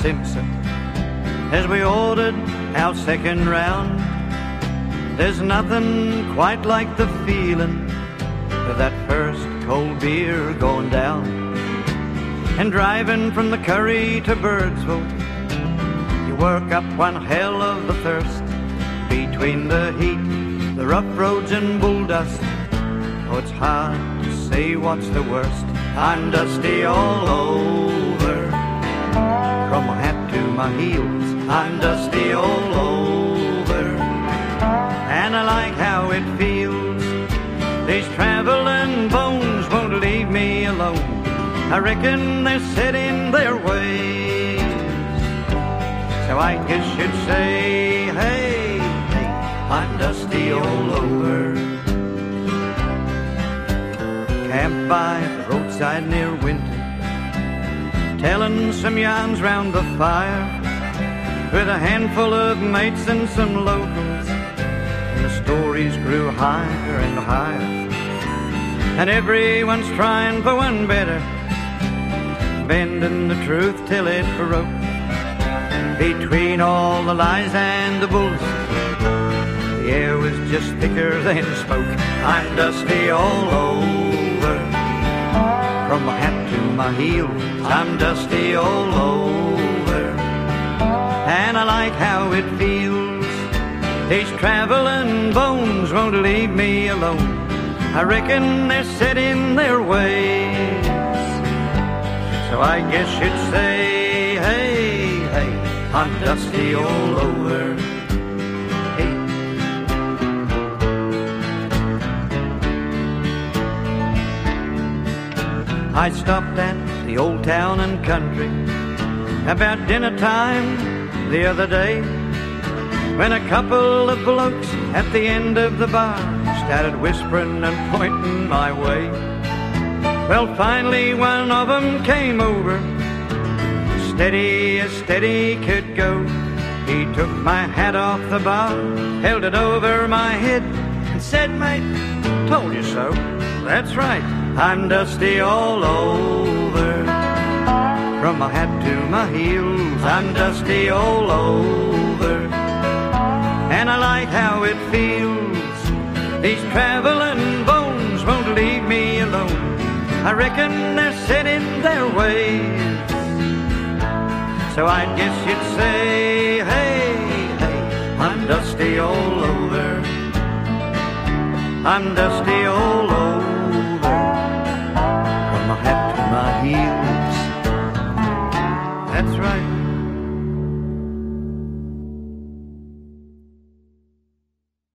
Simpson as we ordered our second round. There's nothing quite like the feeling of that first cold beer going down. And driving from the Curry to Birdsville, you work up one hell of a thirst between the heat, the rough roads and bull dust. Oh, it's hard to say what's the worst. I'm dusty all over, my heels. I'm dusty all over, and I like how it feels. These traveling bones won't leave me alone. I reckon they're set in their ways. So I guess you'd say, hey, hey, I'm dusty all over. Camped by the roadside near Winton, telling some yarns round the fire with a handful of mates and some locals. And the stories grew higher and higher, and everyone's trying for one better, bending the truth till it broke. Between all the lies and the bulls, the air was just thicker than smoke. I'm dusty all over, from my hat to my heels. I'm dusty all over, and I like how it feels. These traveling bones won't leave me alone. I reckon they're set in their ways. So I guess you'd say, hey, hey, I'm dusty all over. I stopped at the old town and country about dinner time the other day when a couple of blokes at the end of the bar started whispering and pointing my way. Well, finally one of them came over, steady as steady could go. He took my hat off the bar, held it over my head, and said, Mate, told you so. That's right, I'm dusty all over. From my hat to my heels, I'm dusty all over. And I like how it feels. These traveling bones won't leave me alone. I reckon they're set in their ways. So I guess you'd say, hey, hey, I'm dusty all over. I'm dusty all over. That's right.